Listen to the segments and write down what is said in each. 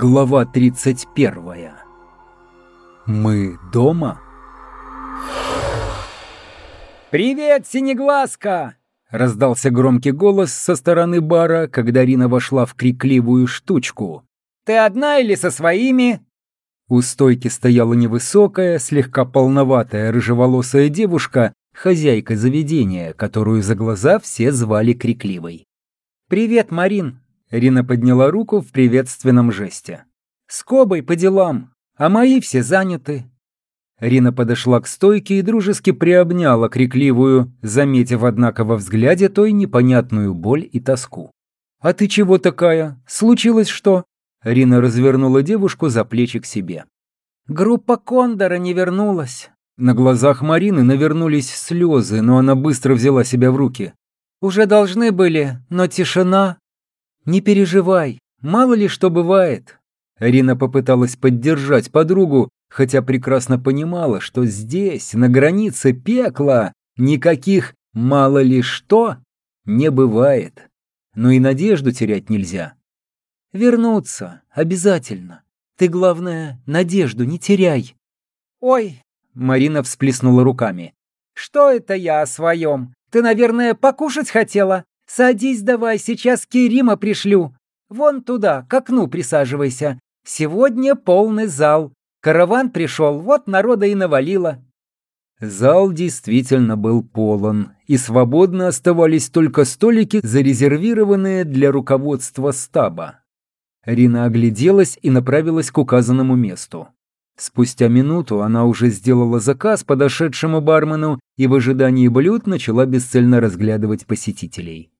Глава 31. Мы дома? «Привет, Синеглазка!» — раздался громкий голос со стороны бара, когда Рина вошла в крикливую штучку. «Ты одна или со своими?» У стойки стояла невысокая, слегка полноватая рыжеволосая девушка, хозяйка заведения, которую за глаза все звали Крикливой. «Привет, Марин!» Рина подняла руку в приветственном жесте. «С Кобой по делам, а мои все заняты». Рина подошла к стойке и дружески приобняла крикливую, заметив, однако, во взгляде той непонятную боль и тоску. «А ты чего такая? Случилось что?» Рина развернула девушку за плечи к себе. «Группа Кондора не вернулась». На глазах Марины навернулись слезы, но она быстро взяла себя в руки. «Уже должны были, но тишина. «Не переживай, мало ли что бывает». Рина попыталась поддержать подругу, хотя прекрасно понимала, что здесь, на границе пекла, никаких «мало ли что» не бывает. Но и надежду терять нельзя. «Вернуться, обязательно. Ты, главное, надежду не теряй». «Ой!» — Марина всплеснула руками. «Что это я о своем? Ты, наверное, покушать хотела? Садись давай, сейчас Керима пришлю. Вон туда, к окну присаживайся. Сегодня полный зал. Караван пришел, вот народа и навалило». Зал действительно был полон, и свободно оставались только столики, зарезервированные для руководства стаба. Рина огляделась и направилась к указанному месту. Спустя минуту она уже сделала заказ подошедшему бармену и в ожидании блюд начала бесцельно разглядывать посетителей.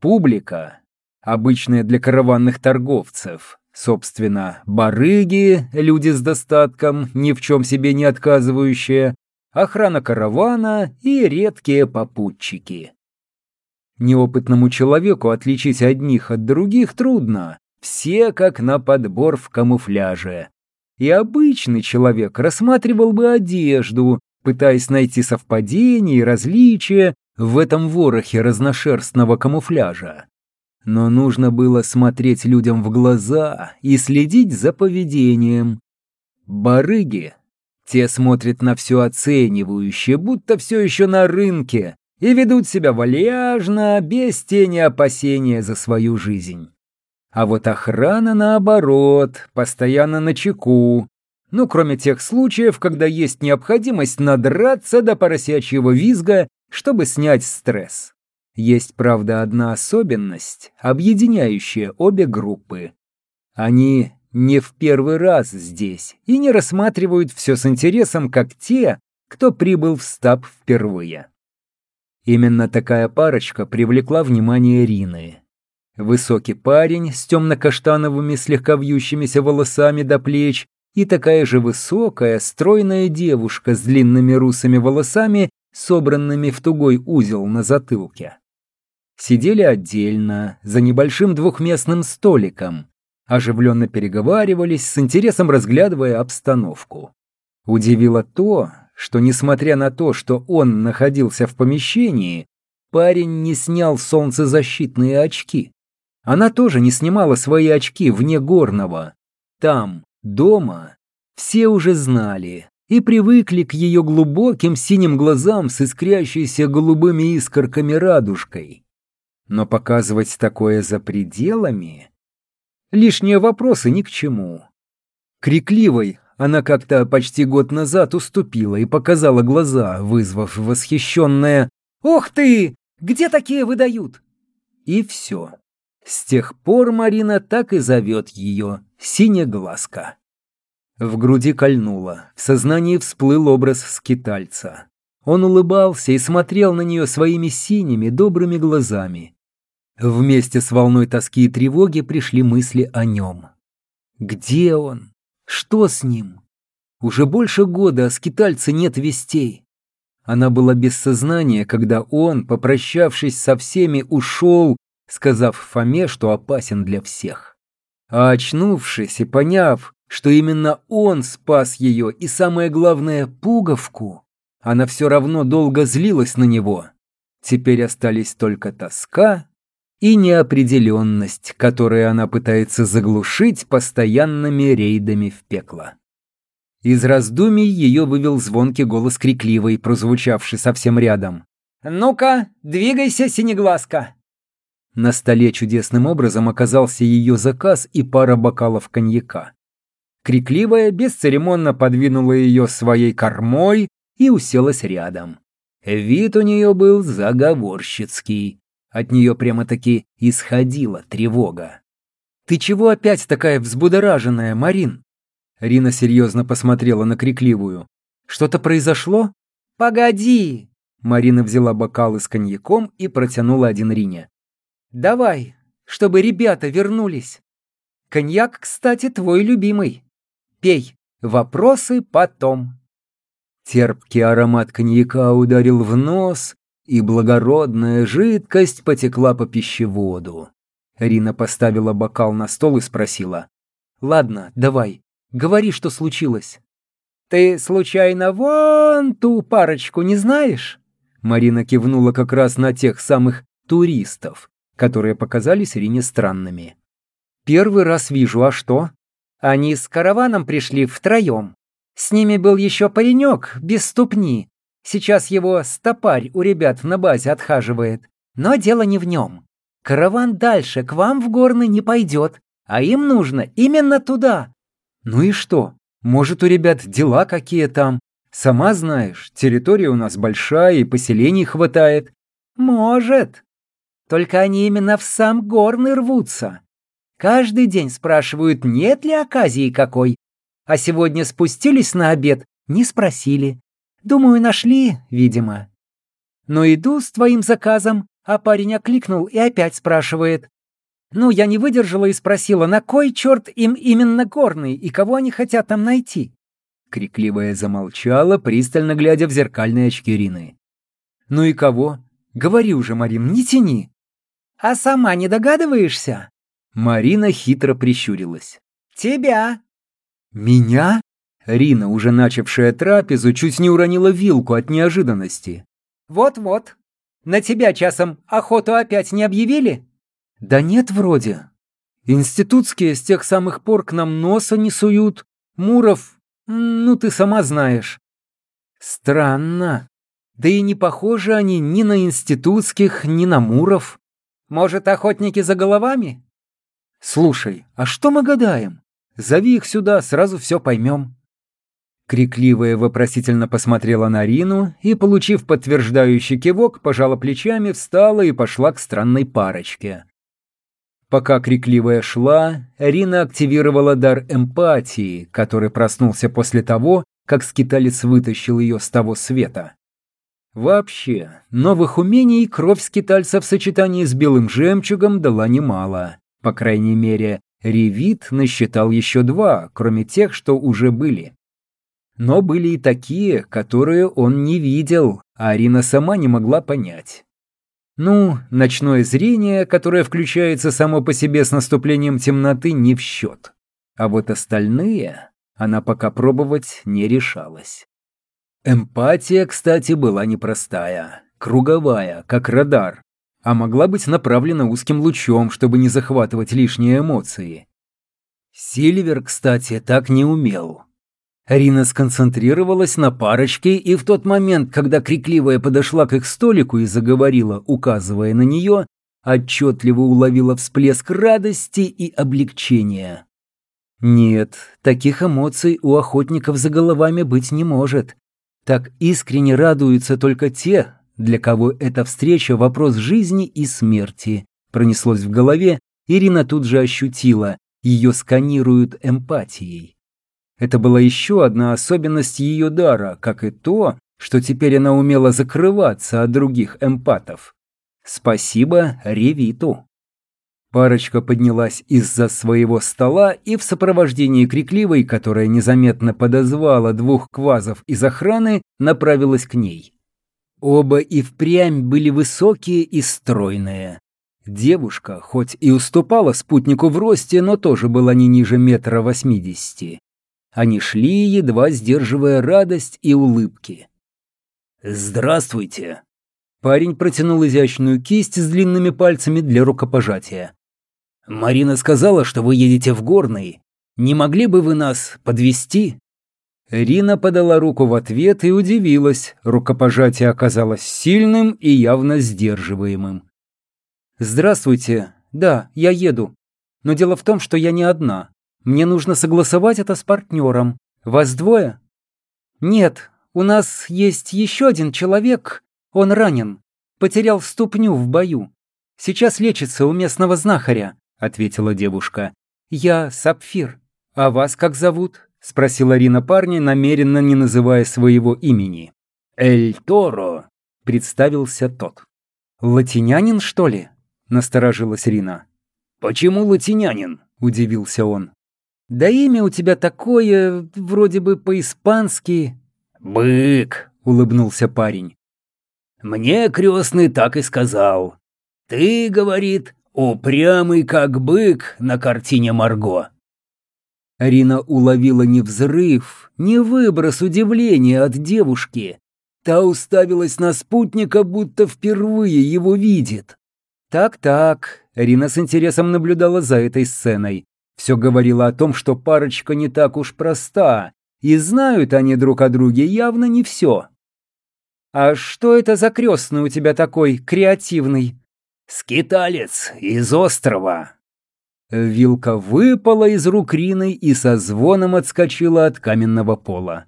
Публика, обычная для караванных торговцев, собственно, барыги, люди с достатком, ни в чем себе не отказывающие, охрана каравана и редкие попутчики. Неопытному человеку отличить одних от других трудно, все как на подбор в камуфляже. И обычный человек рассматривал бы одежду, пытаясь найти совпадения и различия в этом ворохе разношерстного камуфляжа. Но нужно было смотреть людям в глаза и следить за поведением. Барыги. Те смотрят на все оценивающе, будто все еще на рынке, и ведут себя вальяжно, без тени опасения за свою жизнь. А вот охрана, наоборот, постоянно на чеку. Ну, кроме тех случаев, когда есть необходимость надраться до поросячьего визга чтобы снять стресс. Есть, правда, одна особенность, объединяющая обе группы. Они не в первый раз здесь и не рассматривают все с интересом, как те, кто прибыл в стаб впервые. Именно такая парочка привлекла внимание Рины. Высокий парень с темно-каштановыми слегка вьющимися волосами до плеч и такая же высокая, стройная девушка с длинными русыми волосами собранными в тугой узел на затылке. Сидели отдельно, за небольшим двухместным столиком, оживленно переговаривались, с интересом разглядывая обстановку. Удивило то, что, несмотря на то, что он находился в помещении, парень не снял солнцезащитные очки. Она тоже не снимала свои очки вне горного. Там, дома, все уже знали, и привыкли к ее глубоким синим глазам с искрящейся голубыми искорками радужкой. Но показывать такое за пределами... Лишние вопросы ни к чему. Крикливой она как-то почти год назад уступила и показала глаза, вызвав восхищенное «Ух ты! Где такие выдают?» И все. С тех пор Марина так и зовет ее Синеглазка. В груди кольнуло, в сознании всплыл образ скитальца. Он улыбался и смотрел на нее своими синими, добрыми глазами. Вместе с волной тоски и тревоги пришли мысли о нем. Где он? Что с ним? Уже больше года о скитальце нет вестей. Она была без сознания, когда он, попрощавшись со всеми, ушел, сказав Фоме, что опасен для всех. А очнувшись и поняв, что именно он спас ее и, самое главное, пуговку. Она все равно долго злилась на него. Теперь остались только тоска и неопределенность, которые она пытается заглушить постоянными рейдами в пекло. Из раздумий ее вывел звонкий голос крикливый, прозвучавший совсем рядом. «Ну-ка, двигайся, синеглазка!» На столе чудесным образом оказался ее заказ и пара бокалов коньяка. Крикливая бесцеремонно подвинула ее своей кормой и уселась рядом. Вид у нее был заговорщицкий. От нее прямо-таки исходила тревога. «Ты чего опять такая взбудораженная, Марин?» Рина серьезно посмотрела на крикливую. «Что-то произошло?» «Погоди!» Марина взяла бокалы с коньяком и протянула один Рине. «Давай, чтобы ребята вернулись. Коньяк, кстати, твой любимый. Пей, вопросы потом». Терпкий аромат коньяка ударил в нос, и благородная жидкость потекла по пищеводу. Рина поставила бокал на стол и спросила. «Ладно, давай, говори, что случилось». «Ты, случайно, вон ту парочку не знаешь?» Марина кивнула как раз на тех самых туристов, которые показались Рине странными. «Первый раз вижу, а что?» «Они с караваном пришли втроем. С ними был еще паренек, без ступни, Сейчас его стопарь у ребят на базе отхаживает. Но дело не в нем. Караван дальше к вам в горны не пойдет, а им нужно именно туда. Ну и что? Может, у ребят дела какие там? Сама знаешь, территория у нас большая и поселений хватает. Может. Только они именно в сам горный рвутся. Каждый день спрашивают, нет ли оказии какой. А сегодня спустились на обед, не спросили. Думаю, нашли, видимо. Но иду с твоим заказом, а парень окликнул и опять спрашивает. Ну, я не выдержала и спросила, на кой черт им именно горный и кого они хотят там найти? Крикливая замолчала, пристально глядя в зеркальные очки Рины. «Ну и кого? Говори уже, Марин, не тяни!» «А сама не догадываешься?» Марина хитро прищурилась. «Тебя!» «Меня?» Рина, уже начавшая трапезу, чуть не уронила вилку от неожиданности. «Вот-вот. На тебя часом охоту опять не объявили?» «Да нет, вроде. Институтские с тех самых пор к нам носа не суют. Муров, ну ты сама знаешь». «Странно. Да и не похожи они ни на институтских, ни на Муров. Может, охотники за головами?» «Слушай, а что мы гадаем? Зови их сюда, сразу все поймем». Крикливая вопросительно посмотрела на Рину и, получив подтверждающий кивок, пожала плечами, встала и пошла к странной парочке. Пока Крикливая шла, Рина активировала дар эмпатии, который проснулся после того, как скиталец вытащил ее с того света. Вообще, новых умений кровь скитальца в сочетании с белым жемчугом дала немало. По крайней мере, Ревит насчитал еще два, кроме тех, что уже были. Но были и такие, которые он не видел, а Арина сама не могла понять. Ну, ночное зрение, которое включается само по себе с наступлением темноты, не в счет. А вот остальные она пока пробовать не решалась. Эмпатия, кстати, была непростая, круговая, как радар, а могла быть направлена узким лучом, чтобы не захватывать лишние эмоции. Сильвер, кстати, так не умел. Рина сконцентрировалась на парочке, и в тот момент, когда крикливая подошла к их столику и заговорила, указывая на нее, отчетливо уловила всплеск радости и облегчения. Нет, таких эмоций у охотников за головами быть не может. Так искренне радуются только те, для кого эта встреча – вопрос жизни и смерти. Пронеслось в голове, Ирина тут же ощутила, ее сканируют эмпатией. Это была еще одна особенность ее дара, как и то, что теперь она умела закрываться от других эмпатов. Спасибо Ревиту. Парочка поднялась из-за своего стола и в сопровождении крикливой, которая незаметно подозвала двух квазов из охраны, направилась к ней. Оба и впрямь были высокие и стройные. Девушка, хоть и уступала спутнику в росте, но тоже была не ниже метра восьмидесяти. Они шли, едва сдерживая радость и улыбки. «Здравствуйте!» Парень протянул изящную кисть с длинными пальцами для рукопожатия. «Марина сказала, что вы едете в Горный. Не могли бы вы нас подвести? Рина подала руку в ответ и удивилась. Рукопожатие оказалось сильным и явно сдерживаемым. «Здравствуйте. Да, я еду. Но дело в том, что я не одна. Мне нужно согласовать это с партнером. Вас двое?» «Нет, у нас есть еще один человек. Он ранен. Потерял ступню в бою. Сейчас лечится у местного знахаря», — ответила девушка. «Я Сапфир. А вас как зовут?» — спросила Рина парня, намеренно не называя своего имени. «Эль Торо», — представился тот. «Латинянин, что ли?» — насторожилась Рина. «Почему латинянин?» — удивился он. «Да имя у тебя такое, вроде бы по-испански». «Бык», — улыбнулся парень. «Мне крестный так и сказал. Ты, — говорит, — упрямый как бык на картине Марго». Рина уловила не взрыв, не выброс удивления от девушки. Та уставилась на спутника, будто впервые его видит. Так-так, Рина с интересом наблюдала за этой сценой. Все говорило о том, что парочка не так уж проста, и знают они друг о друге явно не все. «А что это за крестный у тебя такой креативный?» «Скиталец из острова», Вилка выпала из рук Рины и со звоном отскочила от каменного пола.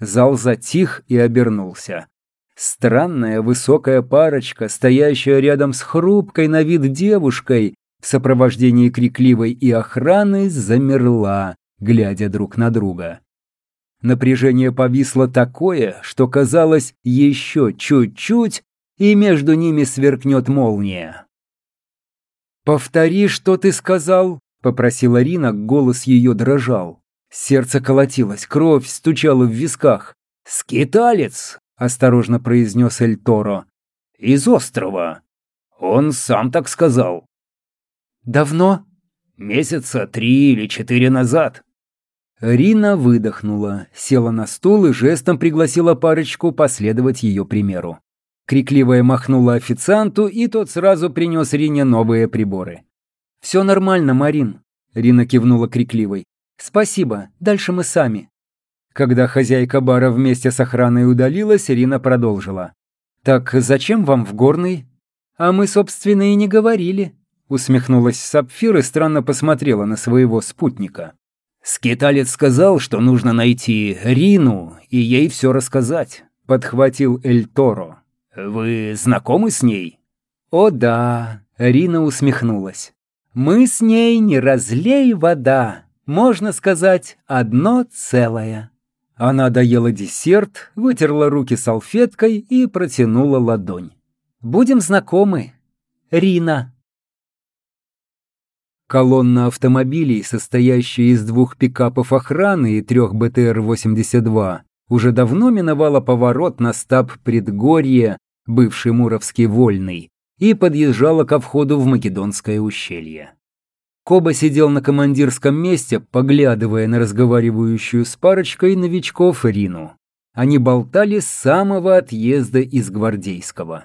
Зал затих и обернулся. Странная высокая парочка, стоящая рядом с хрупкой на вид девушкой, в сопровождении крикливой и охраны, замерла, глядя друг на друга. Напряжение повисло такое, что казалось еще чуть-чуть, и между ними сверкнет молния. «Повтори, что ты сказал», — попросила Рина, голос ее дрожал. Сердце колотилось, кровь стучала в висках. «Скиталец», — осторожно произнес Эль Торо, — «из острова. Он сам так сказал». «Давно?» «Месяца три или четыре назад». Рина выдохнула, села на стул и жестом пригласила парочку последовать ее примеру. Крикливая махнула официанту, и тот сразу принес Рине новые приборы. «Все нормально, Марин», — Рина кивнула крикливой. «Спасибо, дальше мы сами». Когда хозяйка бара вместе с охраной удалилась, Рина продолжила. «Так зачем вам в горный?» «А мы, собственно, и не говорили», — усмехнулась Сапфир и странно посмотрела на своего спутника. «Скиталец сказал, что нужно найти Рину и ей все рассказать», — подхватил Эль Торо. «Вы знакомы с ней?» «О да», — Рина усмехнулась. «Мы с ней не разлей вода, можно сказать, одно целое». Она доела десерт, вытерла руки салфеткой и протянула ладонь. «Будем знакомы, Рина». Колонна автомобилей, состоящая из двух пикапов охраны и трех БТР-82, уже давно миновала поворот на стаб предгорье, бывший Муровский Вольный, и подъезжала ко входу в Македонское ущелье. Коба сидел на командирском месте, поглядывая на разговаривающую с парочкой новичков Рину. Они болтали с самого отъезда из Гвардейского.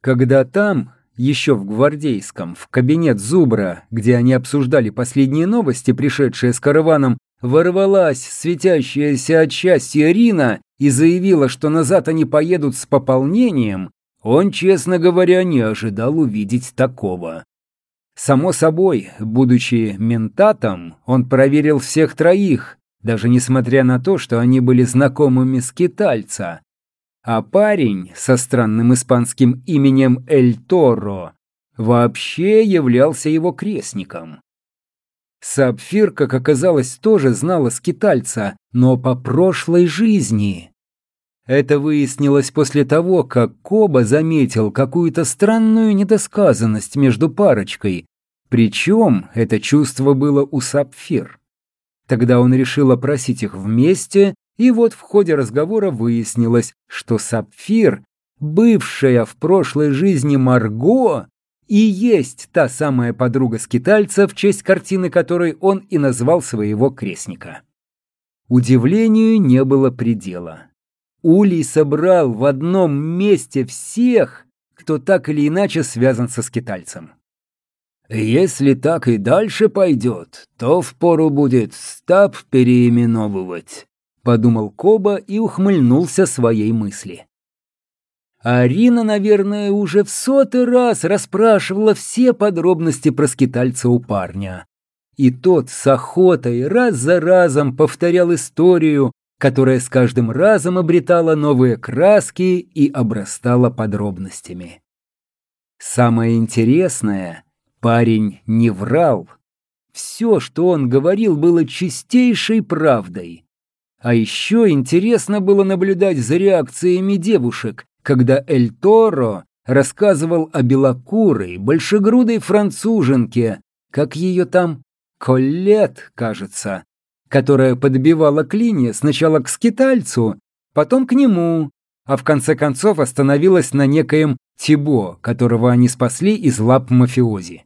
Когда там, еще в Гвардейском, в кабинет Зубра, где они обсуждали последние новости, пришедшие с караваном, ворвалась светящаяся от счастья Рина и заявила, что назад они поедут с пополнением, он, честно говоря, не ожидал увидеть такого. Само собой, будучи ментатом, он проверил всех троих, даже несмотря на то, что они были знакомыми с китальца. А парень со странным испанским именем Эль Торо вообще являлся его крестником. Сапфир, как оказалось, тоже знала скитальца, но по прошлой жизни. Это выяснилось после того, как Коба заметил какую-то странную недосказанность между парочкой, причем это чувство было у Сапфир. Тогда он решил опросить их вместе, и вот в ходе разговора выяснилось, что Сапфир, бывшая в прошлой жизни Марго, и есть та самая подруга скитальца, в честь картины которой он и назвал своего крестника. Удивлению не было предела. Улей собрал в одном месте всех, кто так или иначе связан со скитальцем. Если так и дальше пойдет, то впору будет стаб переименовывать, подумал Коба и ухмыльнулся своей мысли. Арина, наверное, уже в сотый раз расспрашивала все подробности про скитальца у парня. И тот с охотой раз за разом повторял историю, которая с каждым разом обретала новые краски и обрастала подробностями. Самое интересное, парень не врал. Все, что он говорил, было чистейшей правдой. А еще интересно было наблюдать за реакциями девушек, когда Эль Торо рассказывал о белокурой, большегрудой француженке, как ее там Коллет, кажется, которая подбивала клинья сначала к скитальцу, потом к нему, а в конце концов остановилась на некоем Тибо, которого они спасли из лап мафиози.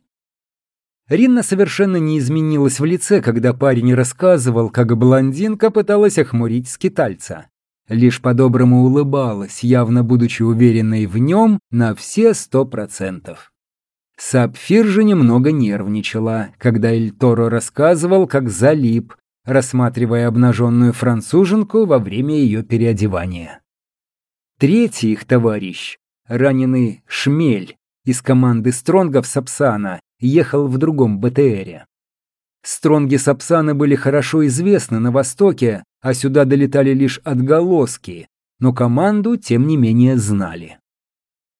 Ринна совершенно не изменилась в лице, когда парень рассказывал, как блондинка пыталась охмурить скитальца. Лишь по-доброму улыбалась, явно будучи уверенной в нем на все сто процентов. Сапфир же немного нервничала, когда Эль Торо рассказывал, как залип, рассматривая обнаженную француженку во время ее переодевания. Третий их товарищ, раненый Шмель из команды Стронгов Сапсана, ехал в другом БТРе. Стронги Сапсана были хорошо известны на Востоке, а сюда долетали лишь отголоски, но команду, тем не менее, знали.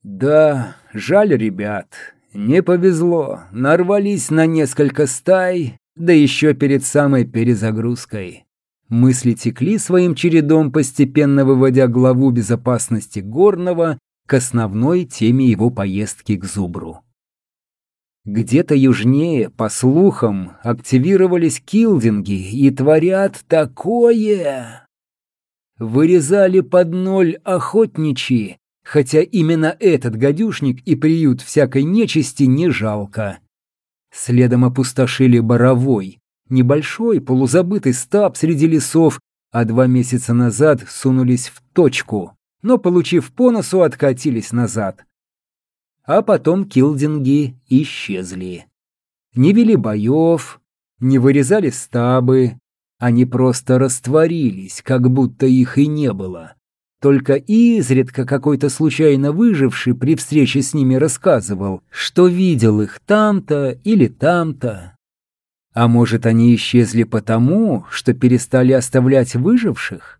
Да, жаль ребят, не повезло, нарвались на несколько стай, да еще перед самой перезагрузкой. Мысли текли своим чередом, постепенно выводя главу безопасности Горного к основной теме его поездки к Зубру. Где-то южнее, по слухам, активировались килдинги и творят такое. Вырезали под ноль охотничьи, хотя именно этот гадюшник и приют всякой нечисти не жалко. Следом опустошили Боровой, небольшой полузабытый стаб среди лесов, а два месяца назад сунулись в точку, но, получив по носу, откатились назад. А потом килдинги исчезли. Не вели боев, не вырезали стабы, они просто растворились, как будто их и не было. Только изредка какой-то случайно выживший при встрече с ними рассказывал, что видел их там-то или там-то. А может, они исчезли потому, что перестали оставлять выживших?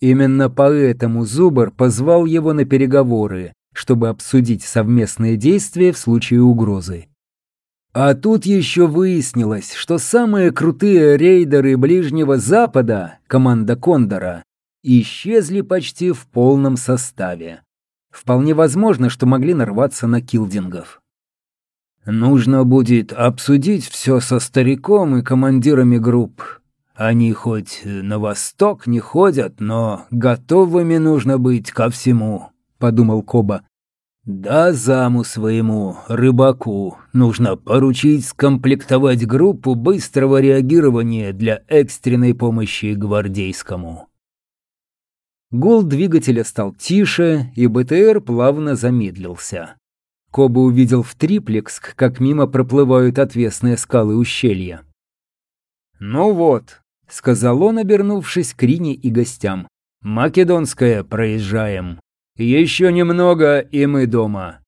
Именно поэтому Зубар позвал его на переговоры, чтобы обсудить совместные действия в случае угрозы. А тут еще выяснилось, что самые крутые рейдеры Ближнего Запада, команда Кондора, исчезли почти в полном составе. Вполне возможно, что могли нарваться на килдингов. Нужно будет обсудить все со стариком и командирами групп. Они хоть на восток не ходят, но готовыми нужно быть ко всему, подумал Коба. Да заму своему, рыбаку, нужно поручить скомплектовать группу быстрого реагирования для экстренной помощи гвардейскому. Гул двигателя стал тише, и БТР плавно замедлился. Коба увидел в Триплекск, как мимо проплывают отвесные скалы ущелья. «Ну вот», — сказал он, обернувшись к Рине и гостям. «Македонская проезжаем. Еще немного, и мы дома.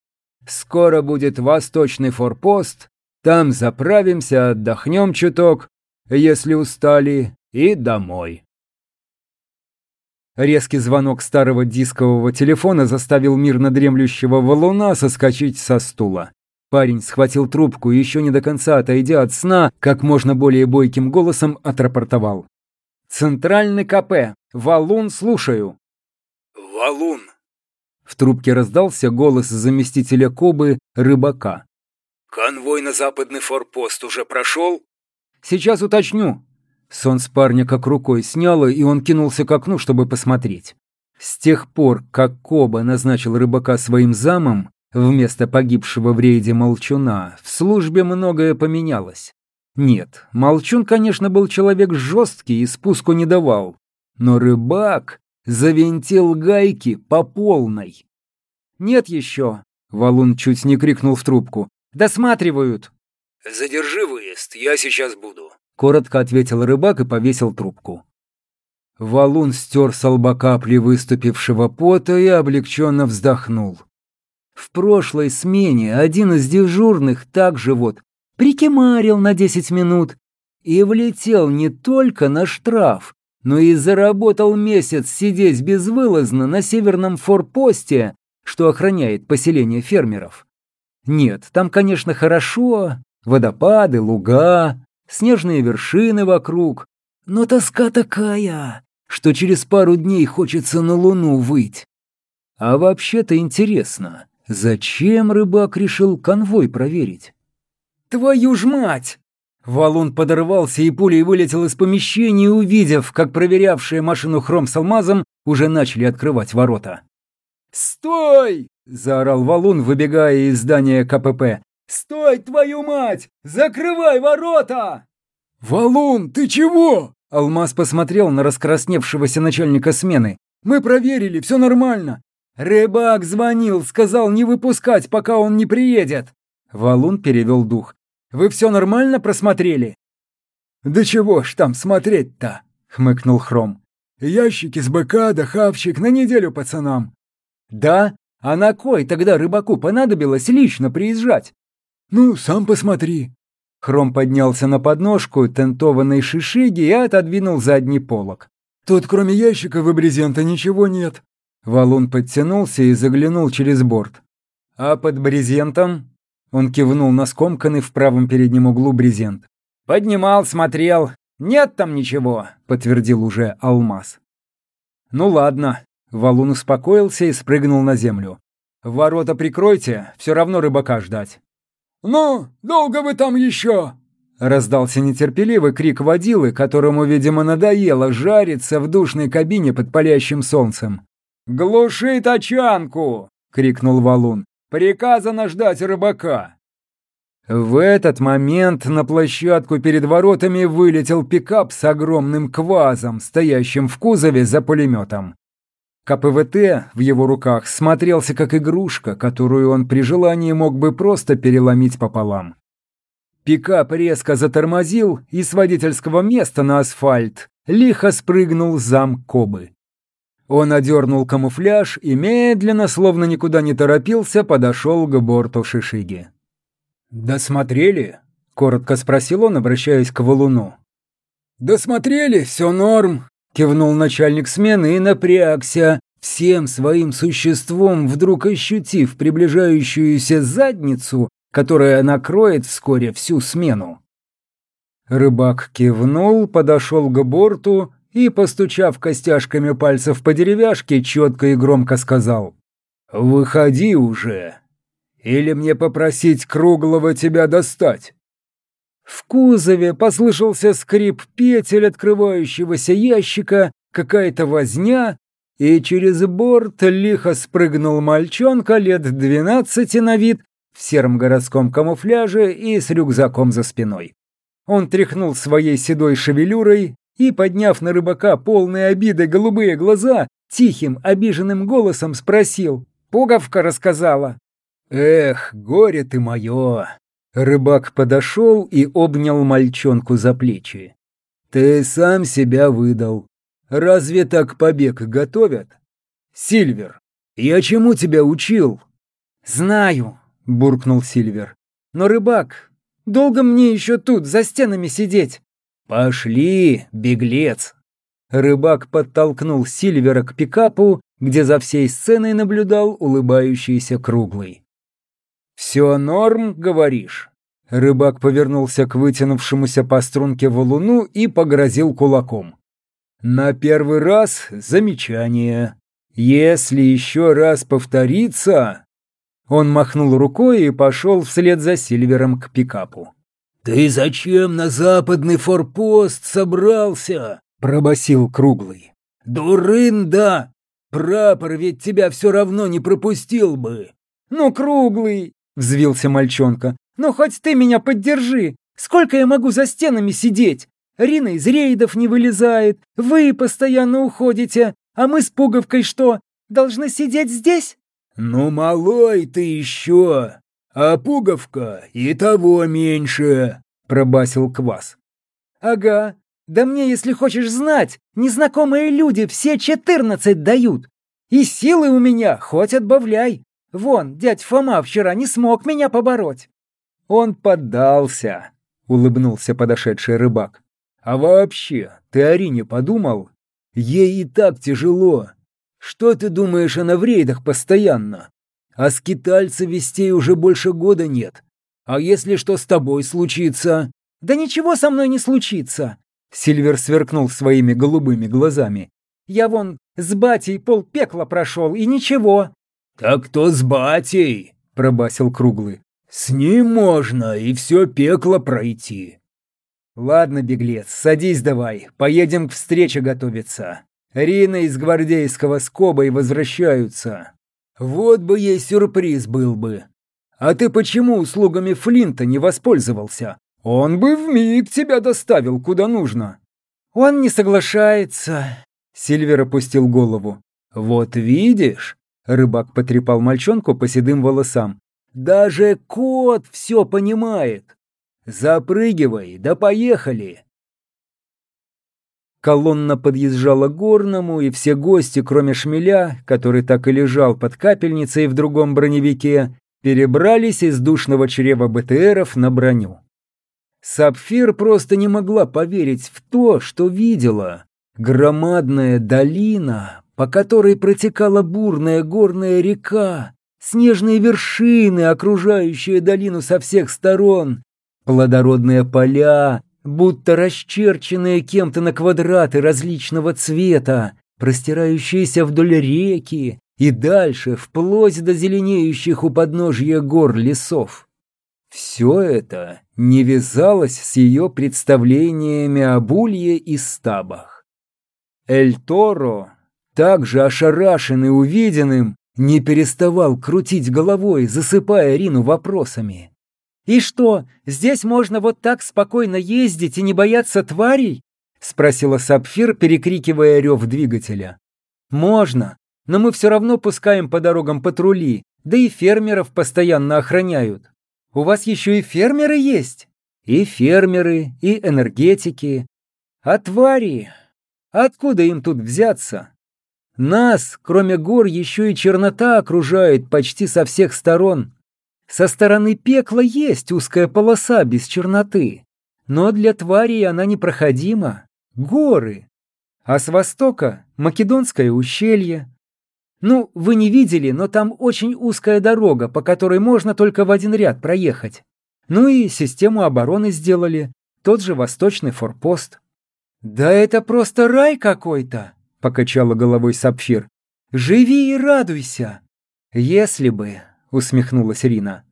Скоро будет восточный форпост, там заправимся, отдохнем чуток, если устали, и домой». Резкий звонок старого дискового телефона заставил мирно дремлющего валуна соскочить со стула. Парень схватил трубку и еще не до конца отойдя от сна, как можно более бойким голосом отрапортовал. «Центральный КП. Валун, слушаю». «Валун». В трубке раздался голос заместителя Кобы, рыбака. «Конвой на западный форпост уже прошел?» «Сейчас уточню», Сон с парня как рукой сняло, и он кинулся к окну, чтобы посмотреть. С тех пор, как Коба назначил рыбака своим замом, вместо погибшего в рейде Молчуна, в службе многое поменялось. Нет, Молчун, конечно, был человек жесткий и спуску не давал. Но рыбак Завинтил гайки по полной. «Нет еще!» — Валун чуть не крикнул в трубку. «Досматривают!» «Задержи выезд, я сейчас буду», — коротко ответил рыбак и повесил трубку. Валун стер с лба капли выступившего пота и облегченно вздохнул. В прошлой смене один из дежурных также вот прикимарил на 10 минут и влетел не только на штраф, но и заработал месяц сидеть безвылазно на северном форпосте, что охраняет поселение фермеров. Нет, там, конечно, хорошо, водопады, луга, снежные вершины вокруг, но тоска такая, что через пару дней хочется на луну выть. А вообще-то интересно, зачем рыбак решил конвой проверить? «Твою ж мать!» Валун подорвался и пулей вылетел из помещения, увидев, как проверявшие машину хром с алмазом уже начали открывать ворота. «Стой!» — заорал Валун, выбегая из здания КПП. «Стой, твою мать! Закрывай ворота!» «Валун, ты чего?» Алмаз посмотрел на раскрасневшегося начальника смены. «Мы проверили, все нормально. Рыбак звонил, сказал не выпускать, пока он не приедет». Валун перевел дух. «Вы все нормально просмотрели?» «Да чего ж там смотреть-то?» — хмыкнул Хром. «Ящики с БК да хавчик на неделю пацанам». «Да? А на кой тогда рыбаку понадобилось лично приезжать?» «Ну, сам посмотри». Хром поднялся на подножку тентованной шишиги и отодвинул задний полог. «Тут кроме ящиков и брезента ничего нет». Валун подтянулся и заглянул через борт. «А под брезентом?» Он кивнул на скомканный в правом переднем углу брезент. «Поднимал, смотрел. Нет там ничего», — подтвердил уже Алмаз. «Ну ладно». Валун успокоился и спрыгнул на землю. «Ворота прикройте, все равно рыбака ждать». «Ну, долго вы там еще?» Раздался нетерпеливый крик водилы, которому, видимо, надоело жариться в душной кабине под палящим солнцем. «Глуши тачанку!» — крикнул Валун. «Приказано ждать рыбака!» В этот момент на площадку перед воротами вылетел пикап с огромным квазом, стоящим в кузове за пулеметом. КПВТ в его руках смотрелся как игрушка, которую он при желании мог бы просто переломить пополам. Пикап резко затормозил, и с водительского места на асфальт лихо спрыгнул зам Кобы. Он одернул камуфляж и медленно, словно никуда не торопился, подошел к борту Шишиги. «Досмотрели?» — коротко спросил он, обращаясь к валуну. «Досмотрели, все норм», Кивнул начальник смены и напрягся, всем своим существом вдруг ощутив приближающуюся задницу, которая накроет вскоре всю смену. Рыбак кивнул, подошел к борту и, постучав костяшками пальцев по деревяшке, четко и громко сказал «Выходи уже! Или мне попросить Круглого тебя достать?» В кузове послышался скрип петель открывающегося ящика, какая-то возня, и через борт лихо спрыгнул мальчонка лет двенадцати на вид в сером городском камуфляже и с рюкзаком за спиной. Он тряхнул своей седой шевелюрой и, подняв на рыбака полные обиды голубые глаза, тихим, обиженным голосом спросил. «Пуговка рассказала». «Эх, горе ты мое! Рыбак подошел и обнял мальчонку за плечи. «Ты сам себя выдал. Разве так побег готовят? Сильвер, я чему тебя учил?» «Знаю», — буркнул Сильвер. «Но, рыбак, долго мне еще тут, за стенами сидеть?» «Пошли, беглец!» Рыбак подтолкнул Сильвера к пикапу, где за всей сценой наблюдал улыбающийся круглый. «Все норм, говоришь?» Рыбак повернулся к вытянувшемуся по струнке валуну и погрозил кулаком. «На первый раз замечание. Если еще раз повторится...» Он махнул рукой и пошел вслед за Сильвером к пикапу. «Ты зачем на западный форпост собрался?» — пробасил Круглый. «Дурында! Прапор ведь тебя все равно не пропустил бы!» «Ну, Круглый!» — взвился мальчонка. «Ну, хоть ты меня поддержи! Сколько я могу за стенами сидеть? Рина из рейдов не вылезает, вы постоянно уходите, А мы с Пуговкой что, должны сидеть здесь?» «Ну, малой ты еще, а Пуговка и того меньше», — пробасил Квас. «Ага, да мне, если хочешь знать, незнакомые люди все четырнадцать дают. И силы у меня хоть отбавляй. Вон, дядь Фома вчера не смог меня побороть». «Он поддался», — улыбнулся подошедший рыбак. «А вообще, ты о Рине подумал? Ей и так тяжело. Что ты думаешь, она в рейдах постоянно? А скитальца вестей уже больше года нет. А если что с тобой случится?» «Да ничего со мной не случится!» Сильвер сверкнул своими голубыми глазами. «Я вон с батей пол пекла прошел, и ничего!» «Так кто с батей?» – пробасил Круглый. «С ним можно и все пекло пройти». «Ладно, беглец, садись давай, поедем к встрече готовиться. Рина из гвардейского скоба и возвращаются. Вот бы ей сюрприз был бы. А ты почему услугами Флинта не воспользовался? Он бы вмиг тебя доставил куда нужно». «Он не соглашается», — Сильвер опустил голову. «Вот видишь?» — рыбак потрепал мальчонку по седым волосам. «Даже кот все понимает. Запрыгивай, да поехали!» Колонна подъезжала к горному, и все гости, кроме шмеля, который так и лежал под капельницей в другом броневике, перебрались из душного чрева БТРов на броню. Сапфир просто не могла поверить в то, что видела. Громадная долина, по которой протекала бурная горная река, снежные вершины, окружающие долину со всех сторон, плодородные поля, будто расчерченные кем-то на квадраты различного цвета, простирающиеся вдоль реки и дальше, вплоть до зеленеющих у подножья гор лесов. Все это не вязалось с ее представлениями об улье и стабах. Эль Торо, также ошарашенный увиденным, не переставал крутить головой, засыпая Рину вопросами. «И что, здесь можно вот так спокойно ездить и не бояться тварей?» — спросила Сапфир, перекрикивая рев двигателя. «Можно, но мы все равно пускаем по дорогам патрули, да и фермеров постоянно охраняют. У вас еще и фермеры есть? И фермеры, и энергетики. А твари? Откуда им тут взяться? Нас, кроме гор, еще и чернота окружает почти со всех сторон. Со стороны пекла есть узкая полоса без черноты, но для тварей она непроходима. Горы. А с востока — Македонское ущелье, ну, вы не видели, но там очень узкая дорога, по которой можно только в один ряд проехать. Ну и систему обороны сделали, тот же восточный форпост. «Да это просто рай какой-то!» — покачала головой Сапфир. «Живи и радуйся!» «Если бы!» — усмехнулась Рина.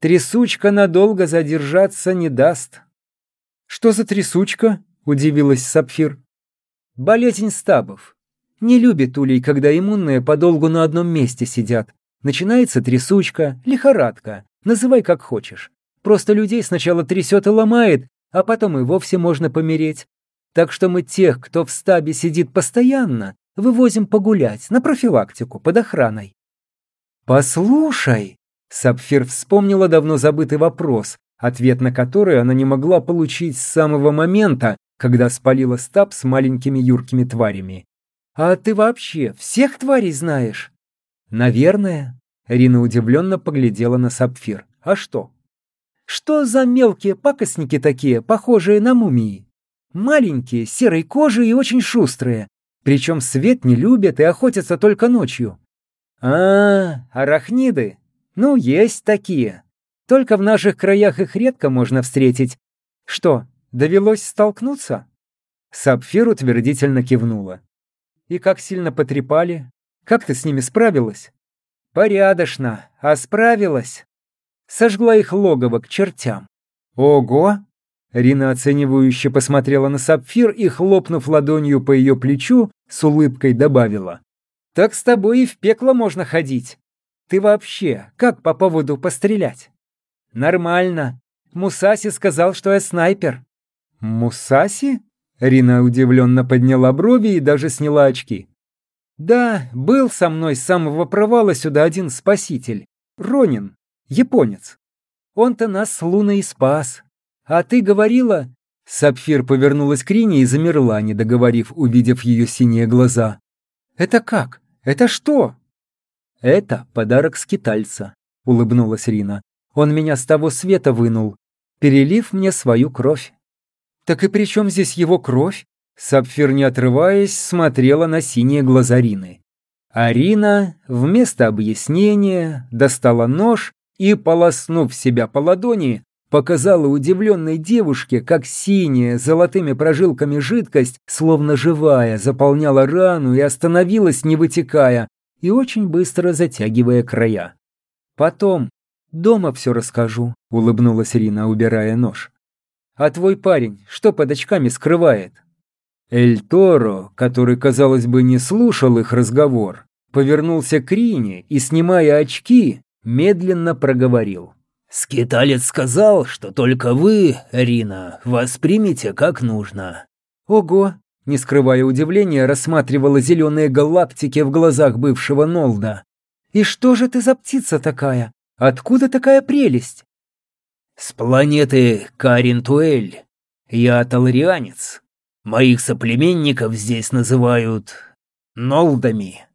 «Трясучка надолго задержаться не даст». «Что за трясучка?» — удивилась Сапфир. «Болезнь стабов. Не любит улей, когда иммунные подолгу на одном месте сидят. Начинается трясучка, лихорадка, называй как хочешь. Просто людей сначала трясет и ломает, а потом и вовсе можно помереть. Так что мы тех, кто в стабе сидит постоянно, вывозим погулять, на профилактику, под охраной. «Послушай!» Сапфир вспомнила давно забытый вопрос, ответ на который она не могла получить с самого момента, когда спалила стаб с маленькими юркими тварями. «А ты вообще всех тварей знаешь?» «Наверное». Рина удивленно поглядела на Сапфир. «А что?» «Что за мелкие пакостники такие, похожие на мумии? Маленькие, серой кожи и очень шустрые. Причем свет не любят и охотятся только ночью». «А, арахниды? Ну, есть такие. Только в наших краях их редко можно встретить. Что, довелось столкнуться?» Сапфир утвердительно кивнула. И как сильно потрепали? Как ты с ними справилась? Порядочно, а справилась. Сожгла их логово к чертям. Ого! Рина оценивающе посмотрела на сапфир и, хлопнув ладонью по ее плечу, с улыбкой добавила. «Так с тобой и в пекло можно ходить. Ты вообще как по поводу пострелять?» «Нормально. Мусаси сказал, что я снайпер». «Мусаси?» Рина удивленно подняла брови и даже сняла очки. Да, был со мной с самого провала сюда один спаситель. Ронин, японец. Он-то нас с Луной спас. А ты говорила...» Сапфир повернулась к Рине и замерла, не договорив, увидев ее синие глаза. «Это как? Это что?» «Это подарок скитальца», — улыбнулась Рина. «Он меня с того света вынул, перелив мне свою кровь». «Так и при чем здесь его кровь?» Сапфир, не отрываясь, смотрела на синие глаза Рины. Арина вместо объяснения достала нож и, полоснув себя по ладони, показала удивленной девушке, как синяя, золотыми прожилками жидкость, словно живая, заполняла рану и остановилась, не вытекая, и очень быстро затягивая края. «Потом, дома все расскажу», — улыбнулась Рина, убирая нож. «А твой парень что под очками скрывает?» Эль Торо, который, казалось бы, не слушал их разговор, повернулся к Рине и, снимая очки, медленно проговорил. «Скиталец сказал, что только вы, Рина, воспримете как нужно». «Ого!» — не скрывая удивления, рассматривала зеленые галактики в глазах бывшего Нолда. «И что же ты за птица такая? Откуда такая прелесть?» «С планеты Каринтуэль. Я таларианец. Моих соплеменников здесь называют Нолдами».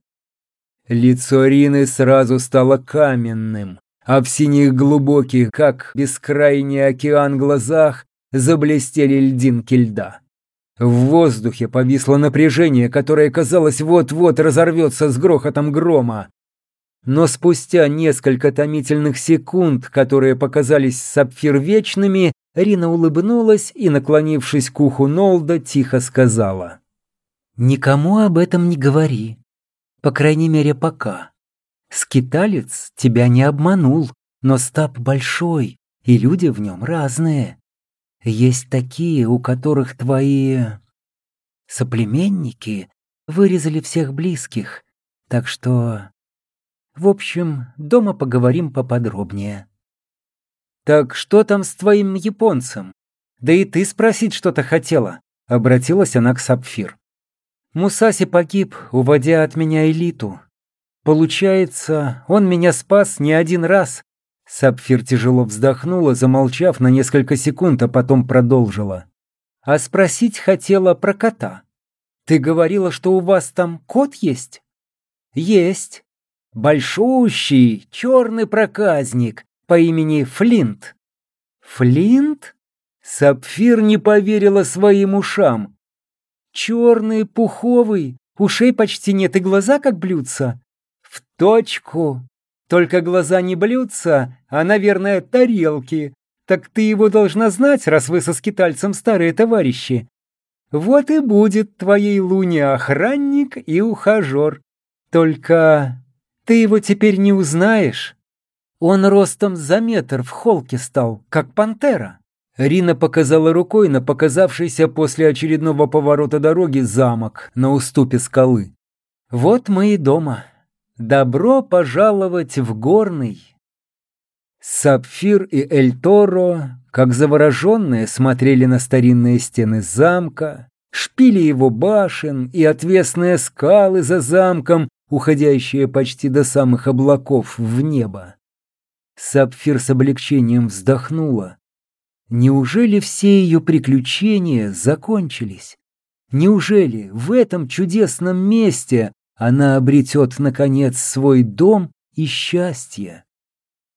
Лицо Рины сразу стало каменным, а в синих глубоких, как бескрайний океан глазах, заблестели льдинки льда. В воздухе повисло напряжение, которое, казалось, вот-вот разорвется с грохотом грома. Но спустя несколько томительных секунд, которые показались сапфир вечными, Рина улыбнулась и, наклонившись к уху Нолда, тихо сказала. «Никому об этом не говори. По крайней мере, пока. Скиталец тебя не обманул, но стаб большой, и люди в нем разные. Есть такие, у которых твои... соплеменники вырезали всех близких, так что... В общем, дома поговорим поподробнее. «Так что там с твоим японцем? Да и ты спросить что-то хотела», — обратилась она к Сапфир. «Мусаси погиб, уводя от меня элиту. Получается, он меня спас не один раз». Сапфир тяжело вздохнула, замолчав на несколько секунд, а потом продолжила. «А спросить хотела про кота. Ты говорила, что у вас там кот есть?» «Есть. Большущий, черный проказник, по имени Флинт. Флинт? Сапфир не поверила своим ушам. Черный, пуховый, ушей почти нет и глаза как блюдца. Точку. Только глаза не блюдца, а, наверное, тарелки. Так ты его должна знать, раз вы со скитальцем старые товарищи. Вот и будет твоей Луне охранник и ухажер. Только ты его теперь не узнаешь. Он ростом за метр в холке стал, как пантера. Рина показала рукой на показавшийся после очередного поворота дороги замок на уступе скалы. «Вот мы и дома. Добро пожаловать в горный!» Сапфир и Эль Торо, как завороженные, смотрели на старинные стены замка, шпили его башен и отвесные скалы за замком, уходящие почти до самых облаков в небо. Сапфир с облегчением вздохнула. Неужели все ее приключения закончились? Неужели в этом чудесном месте она обретет, наконец, свой дом и счастье?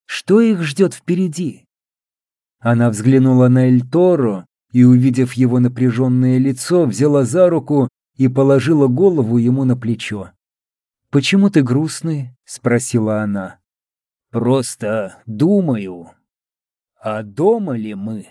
Что их ждет впереди? Она взглянула на Эльторо и, увидев его напряженное лицо, взяла за руку и положила голову ему на плечо. «Почему ты грустный?» — спросила она. Просто думаю, а дома ли мы?